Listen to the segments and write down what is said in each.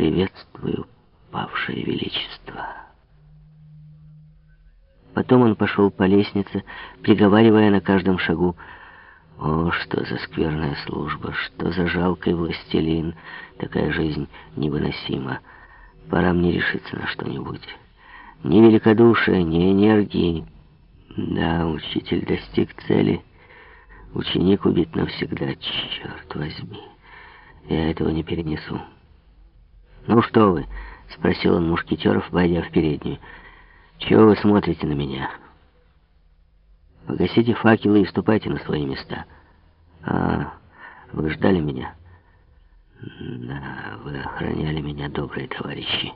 «Приветствую, павшее величество». Потом он пошел по лестнице, приговаривая на каждом шагу, «О, что за скверная служба, что за жалкий властелин, такая жизнь невыносима. Пора мне решиться на что-нибудь. Ни великодушия, ни энергии. Да, учитель достиг цели». Ученик убит навсегда, черт возьми. Я этого не перенесу. «Ну что вы?» — спросил он мушкетеров, войдя в переднюю. «Чего вы смотрите на меня?» «Погасите факелы и ступайте на свои места». «А, вы ждали меня?» «Да, вы охраняли меня, добрые товарищи.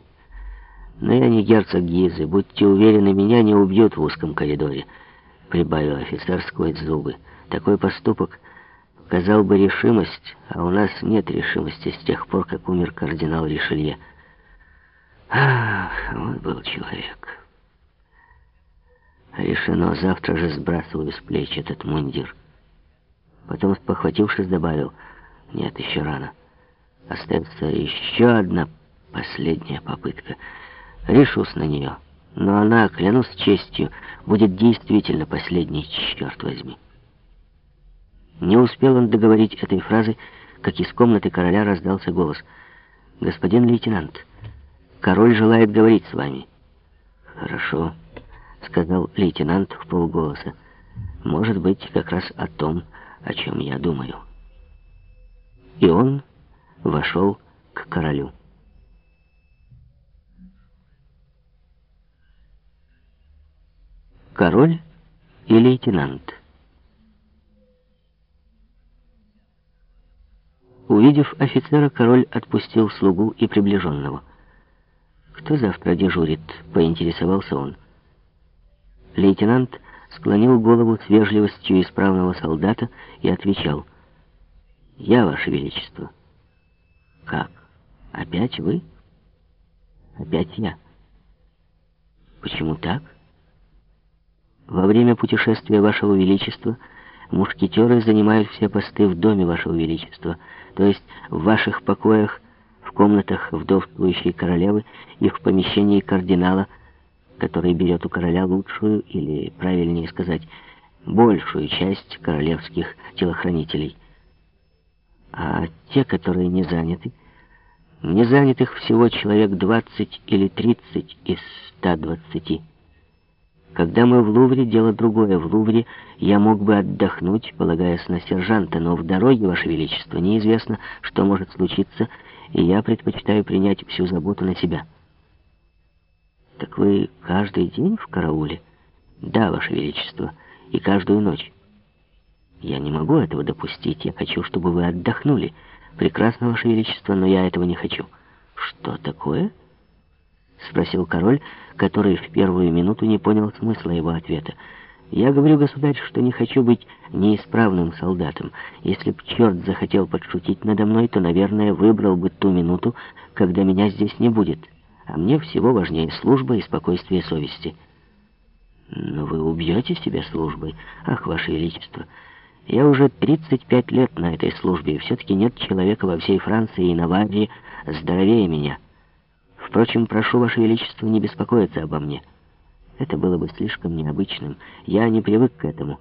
Но я не герцог Гизы. Будьте уверены, меня не убьют в узком коридоре», — прибавил офицер сквозь зубы. Такой поступок показал бы решимость, а у нас нет решимости с тех пор, как умер кардинал Ришелье. Ах, вот был человек. Решено, завтра же сбрасываю с плеч этот мундир. Потом, спохватившись, добавил, нет, еще рано. Остается еще одна последняя попытка. Решусь на нее. Но она, клянусь честью, будет действительно последней, черт возьми. Не успел он договорить этой фразы, как из комнаты короля раздался голос. «Господин лейтенант, король желает говорить с вами». «Хорошо», — сказал лейтенант в полголоса. «Может быть, как раз о том, о чем я думаю». И он вошел к королю. Король и лейтенант. Увидев офицера, король отпустил слугу и приближенного. «Кто завтра дежурит?» — поинтересовался он. Лейтенант склонил голову с вежливостью исправного солдата и отвечал. «Я, Ваше Величество». «Как? Опять вы?» «Опять я». «Почему так?» «Во время путешествия Вашего Величества...» Мушкетеры занимают все посты в доме вашего величества, то есть в ваших покоях, в комнатах вдовствующей королевы и в помещении кардинала, который берет у короля лучшую, или, правильнее сказать, большую часть королевских телохранителей. А те, которые не заняты, не занятых всего человек 20 или 30 из 120. Когда мы в Лувре, дело другое. В Лувре я мог бы отдохнуть, полагаясь на сержанта, но в дороге, Ваше Величество, неизвестно, что может случиться, и я предпочитаю принять всю заботу на себя. Так вы каждый день в карауле? Да, Ваше Величество, и каждую ночь. Я не могу этого допустить. Я хочу, чтобы вы отдохнули. Прекрасно, Ваше Величество, но я этого не хочу. Что такое? —— спросил король, который в первую минуту не понял смысла его ответа. «Я говорю, государь, что не хочу быть неисправным солдатом. Если б черт захотел подшутить надо мной, то, наверное, выбрал бы ту минуту, когда меня здесь не будет. А мне всего важнее служба и спокойствие совести». «Но вы убьете себя службой? Ах, ваше величество!» Я уже 35 лет на этой службе, и все-таки нет человека во всей Франции и Наварии здоровее меня. Впрочем, прошу Ваше Величество не беспокоиться обо мне. Это было бы слишком необычным. Я не привык к этому.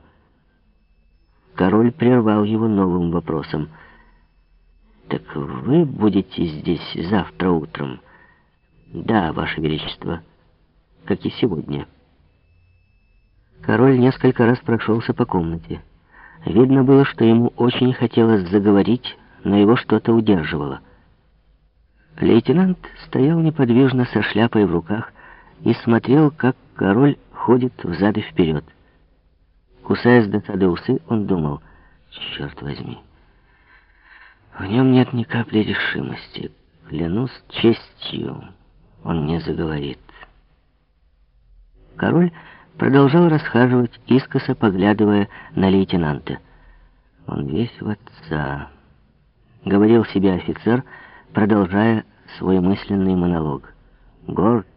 Король прервал его новым вопросом. «Так вы будете здесь завтра утром?» «Да, Ваше Величество, как и сегодня». Король несколько раз прошелся по комнате. Видно было, что ему очень хотелось заговорить, но его что-то удерживало. Лейтенант стоял неподвижно со шляпой в руках и смотрел, как король ходит взад и вперед. Кусая с досады усы, он думал, черт возьми, в нем нет ни капли решимости. Клянусь честью, он не заговорит. Король продолжал расхаживать, искоса поглядывая на лейтенанта. Он весь в отца, говорил себе офицер, продолжая свой мысленный монолог. Горд,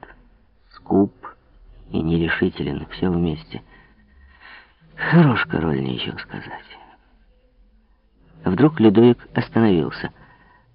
скуп и нерешителен, все вместе. Хорош король, нечего сказать. Вдруг Людовик остановился —